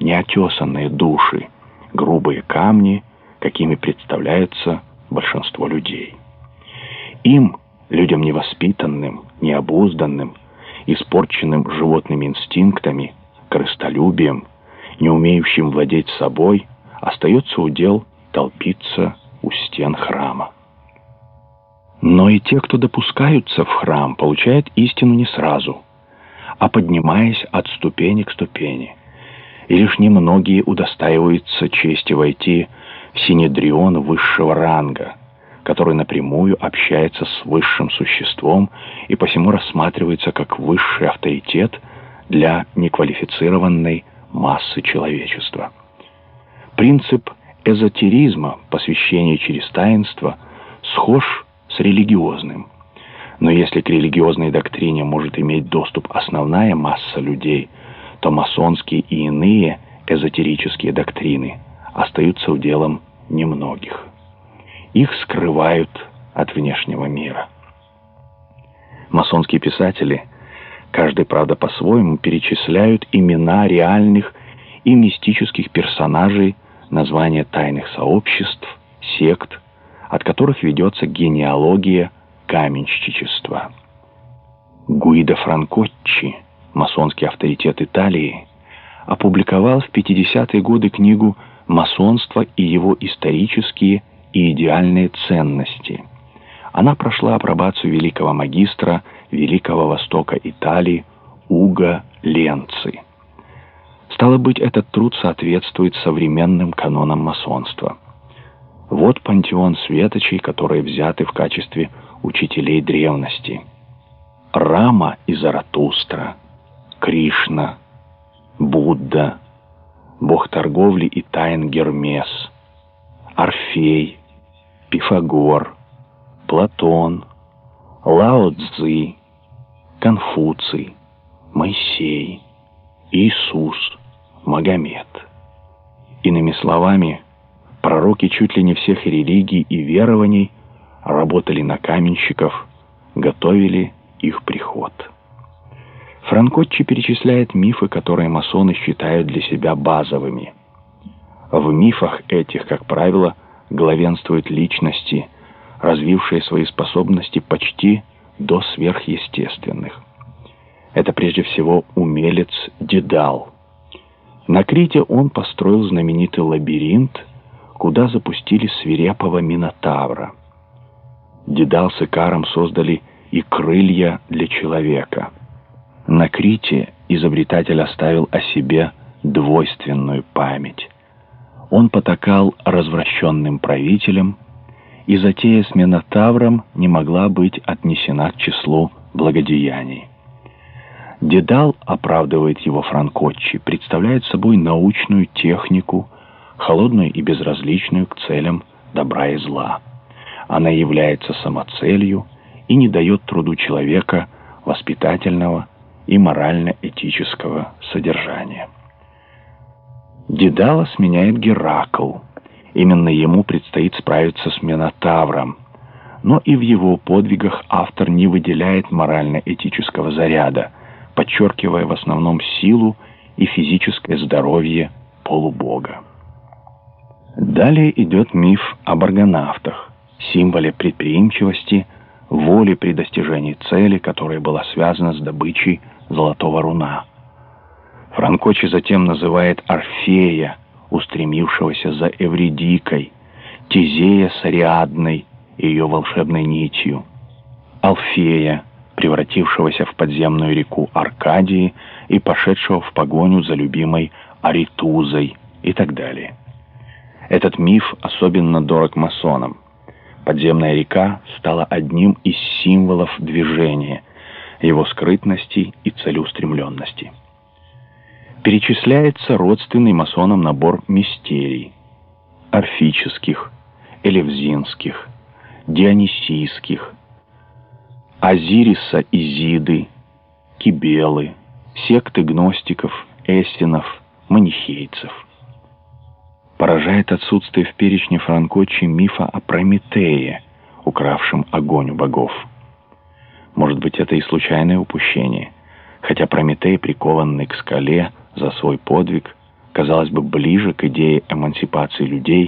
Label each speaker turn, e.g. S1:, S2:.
S1: неотесанные души, грубые камни, какими представляются большинство людей. Им, людям невоспитанным, необузданным, испорченным животными инстинктами, крыстолюбием, не умеющим владеть собой, остается удел толпиться у стен храма. Но и те, кто допускаются в храм, получают истину не сразу, а поднимаясь от ступени к ступени. И лишь немногие удостаиваются чести войти в синедрион высшего ранга, который напрямую общается с высшим существом и посему рассматривается как высший авторитет для неквалифицированной массы человечества. Принцип эзотеризма, посвящения через таинство, схож с религиозным. Но если к религиозной доктрине может иметь доступ основная масса людей, то масонские и иные эзотерические доктрины остаются уделом немногих. Их скрывают от внешнего мира. Масонские писатели, каждый, правда, по-своему, перечисляют имена реальных и мистических персонажей, названия тайных сообществ, сект, от которых ведется генеалогия каменщичества. Гуидо Франкоччи, масонский авторитет Италии, опубликовал в 50-е годы книгу «Масонство и его исторические и идеальные ценности». Она прошла апробацию великого магистра Великого Востока Италии Уга Ленци. Стало быть, этот труд соответствует современным канонам масонства. Вот пантеон светочей, которые взяты в качестве учителей древности. Рама и Заратустра, Кришна, Будда, бог торговли и тайн Гермес, Орфей, Пифагор, Платон, Лао Цзы, Конфуций, Моисей, Иисус, Магомед. Иными словами, пророки чуть ли не всех религий и верований работали на каменщиков, готовили их приход. Франкотчи перечисляет мифы, которые масоны считают для себя базовыми. В мифах этих, как правило, главенствуют личности, развившие свои способности почти до сверхъестественных. Это прежде всего умелец Дедал. На Крите он построил знаменитый лабиринт, куда запустили свирепого Минотавра. Дедал с Икаром создали и крылья для человека. На Крите изобретатель оставил о себе двойственную память. Он потакал развращенным правителям, и затея с Минотавром не могла быть отнесена к числу благодеяний. Дедал, оправдывает его Франкотчи, представляет собой научную технику, холодную и безразличную к целям добра и зла. Она является самоцелью и не дает труду человека воспитательного и морально-этического содержания. Дедала сменяет Геракл. Именно ему предстоит справиться с Минотавром. Но и в его подвигах автор не выделяет морально-этического заряда, подчеркивая в основном силу и физическое здоровье полубога. Далее идет миф об аргонавтах символе предприимчивости, воли при достижении цели, которая была связана с добычей золотого руна. Франкочи затем называет Орфея, устремившегося за Эвредикой, Тизея с Ариадной и ее волшебной нитью, Алфея, превратившегося в подземную реку Аркадии и пошедшего в погоню за любимой Аритузой и так далее. Этот миф особенно дорог масонам. Подземная река стала одним из символов движения, его скрытности и целеустремленности. Перечисляется родственный масонам набор мистерий, орфических, элевзинских, дионисийских, Азириса Изиды, Кибелы, секты гностиков, эстинов, манихейцев поражает отсутствие в перечне Франкочи мифа о Прометее, укравшем огонь у богов. Может быть, это и случайное упущение, хотя Прометей, прикованный к скале за свой подвиг, казалось бы, ближе к идее эмансипации людей,